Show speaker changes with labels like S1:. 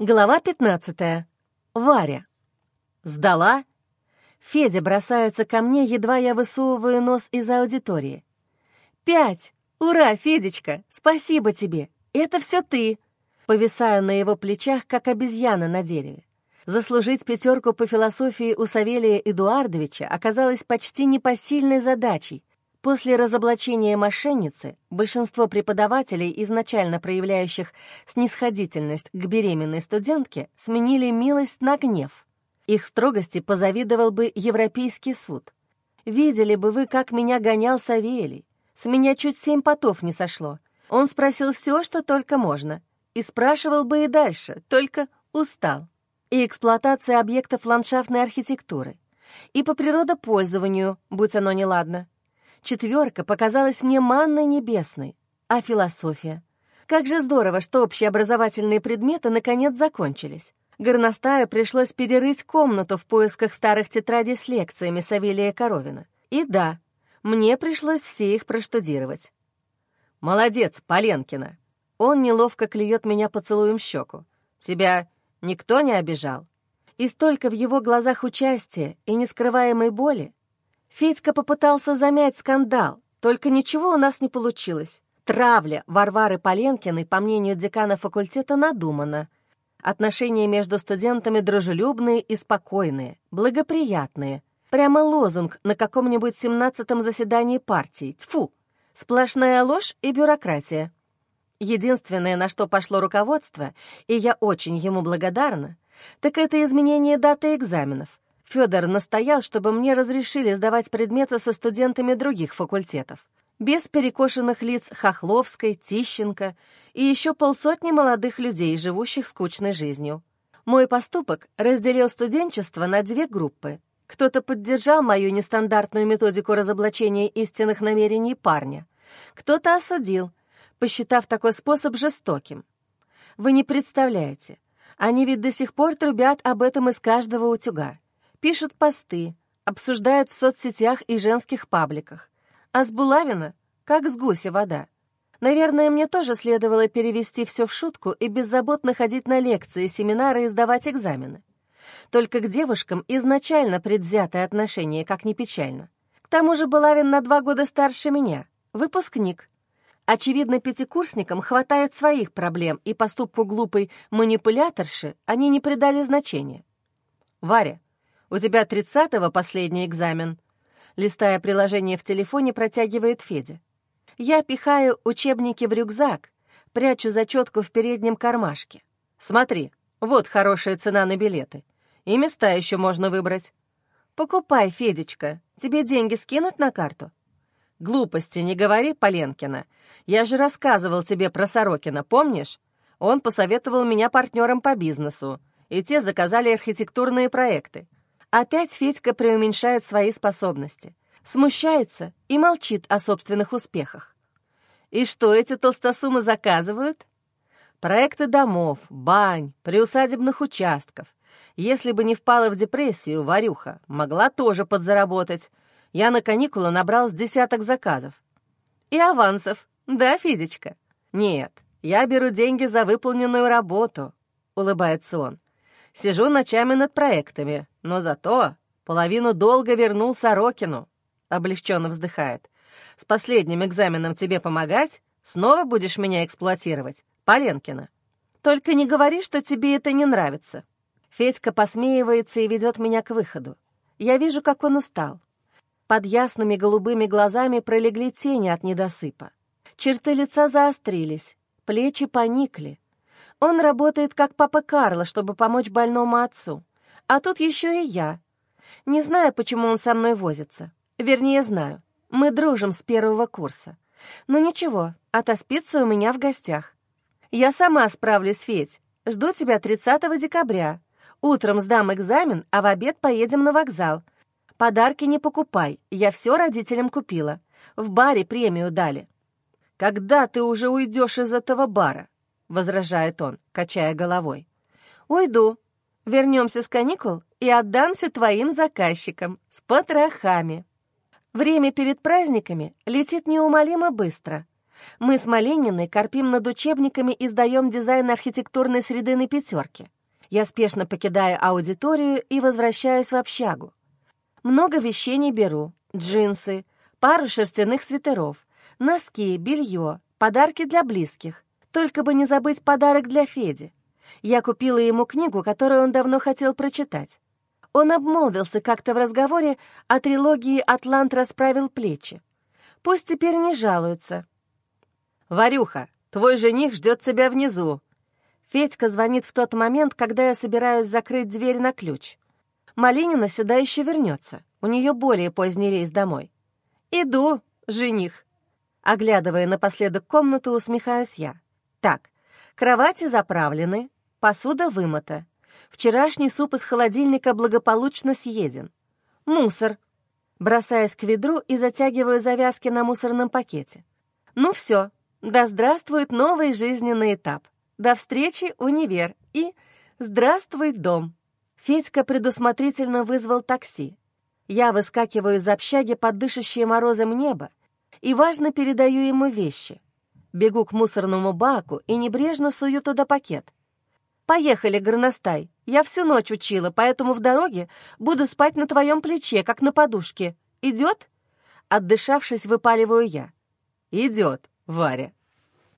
S1: Глава 15. Варя. Сдала? Федя бросается ко мне, едва я высовываю нос из аудитории. «Пять! Ура, Федечка! Спасибо тебе! Это все ты!» Повисаю на его плечах, как обезьяна на дереве. Заслужить пятерку по философии у Савелия Эдуардовича оказалось почти непосильной задачей — После разоблачения мошенницы большинство преподавателей, изначально проявляющих снисходительность к беременной студентке, сменили милость на гнев. Их строгости позавидовал бы Европейский суд. Видели бы вы, как меня гонял Савелий. С меня чуть семь потов не сошло. Он спросил все, что только можно. И спрашивал бы и дальше, только устал. И эксплуатация объектов ландшафтной архитектуры. И по природопользованию, будь оно неладно. Четверка показалась мне манной небесной. А философия? Как же здорово, что общеобразовательные предметы наконец закончились. Горностаю пришлось перерыть комнату в поисках старых тетрадей с лекциями Савелия Коровина. И да, мне пришлось все их проштудировать. «Молодец, Поленкина!» Он неловко клюет меня поцелуем щеку. «Тебя никто не обижал?» И столько в его глазах участия и нескрываемой боли, Федька попытался замять скандал, только ничего у нас не получилось. Травля Варвары Поленкиной, по мнению декана факультета, надумана. Отношения между студентами дружелюбные и спокойные, благоприятные. Прямо лозунг на каком-нибудь семнадцатом заседании партии. Тьфу! Сплошная ложь и бюрократия. Единственное, на что пошло руководство, и я очень ему благодарна, так это изменение даты экзаменов. Федор настоял, чтобы мне разрешили сдавать предметы со студентами других факультетов, без перекошенных лиц Хохловской, Тищенко и еще полсотни молодых людей, живущих скучной жизнью. Мой поступок разделил студенчество на две группы. Кто-то поддержал мою нестандартную методику разоблачения истинных намерений парня, кто-то осудил, посчитав такой способ жестоким. Вы не представляете, они ведь до сих пор трубят об этом из каждого утюга пишут посты, обсуждают в соцсетях и женских пабликах. А с Булавина как с гуся вода. Наверное, мне тоже следовало перевести все в шутку и беззаботно ходить на лекции, семинары и сдавать экзамены. Только к девушкам изначально предвзятое отношение, как ни печально. К тому же Булавин на два года старше меня, выпускник. Очевидно, пятикурсникам хватает своих проблем, и поступку глупой манипуляторши они не придали значения. «Варя, у тебя тридцатого последний экзамен?» Листая приложение в телефоне, протягивает Федя. Я пихаю учебники в рюкзак, прячу зачетку в переднем кармашке. Смотри, вот хорошая цена на билеты. И места еще можно выбрать. Покупай, Федечка, тебе деньги скинуть на карту? Глупости не говори, Поленкина. Я же рассказывал тебе про Сорокина, помнишь? Он посоветовал меня партнерам по бизнесу, и те заказали архитектурные проекты. Опять Федька преуменьшает свои способности, смущается и молчит о собственных успехах. И что эти толстосумы заказывают? Проекты домов, бань, приусадебных участков. Если бы не впала в депрессию, Варюха могла тоже подзаработать. Я на каникулы набрал с десяток заказов. И авансов, да, Федечка? Нет, я беру деньги за выполненную работу, улыбается он. Сижу ночами над проектами, но зато половину долга вернул Сорокину. Облегченно вздыхает. С последним экзаменом тебе помогать? Снова будешь меня эксплуатировать? Поленкина. Только не говори, что тебе это не нравится. Федька посмеивается и ведет меня к выходу. Я вижу, как он устал. Под ясными голубыми глазами пролегли тени от недосыпа. Черты лица заострились, плечи поникли. Он работает как папа Карло, чтобы помочь больному отцу. А тут еще и я. Не знаю, почему он со мной возится. Вернее, знаю. Мы дружим с первого курса. Но ничего, отоспится у меня в гостях. Я сама справлюсь, Федь. Жду тебя 30 декабря. Утром сдам экзамен, а в обед поедем на вокзал. Подарки не покупай, я все родителям купила. В баре премию дали. Когда ты уже уйдешь из этого бара? — возражает он, качая головой. «Уйду. Вернемся с каникул и отдамся твоим заказчикам с потрохами». Время перед праздниками летит неумолимо быстро. Мы с Малининой корпим над учебниками и сдаем дизайн архитектурной среды на пятерке. Я спешно покидаю аудиторию и возвращаюсь в общагу. Много вещей не беру. Джинсы, пару шерстяных свитеров, носки, белье, подарки для близких. Только бы не забыть подарок для Феди. Я купила ему книгу, которую он давно хотел прочитать. Он обмолвился как-то в разговоре о трилогии «Атлант расправил плечи». Пусть теперь не жалуются. «Варюха, твой жених ждет тебя внизу». Федька звонит в тот момент, когда я собираюсь закрыть дверь на ключ. Малинина сюда еще вернется. У нее более поздний рейс домой. «Иду, жених». Оглядывая напоследок комнату, усмехаюсь я. «Так, кровати заправлены, посуда вымыта. Вчерашний суп из холодильника благополучно съеден. Мусор. Бросаясь к ведру и затягиваю завязки на мусорном пакете. Ну все, да здравствует новый жизненный этап. До встречи, универ. И здравствуй, дом. Федька предусмотрительно вызвал такси. Я выскакиваю из общаги под дышащее морозом небо и важно передаю ему вещи. Бегу к мусорному баку и небрежно сую туда пакет. «Поехали, горностай. Я всю ночь учила, поэтому в дороге буду спать на твоем плече, как на подушке. Идет?» Отдышавшись, выпаливаю я. «Идет, Варя».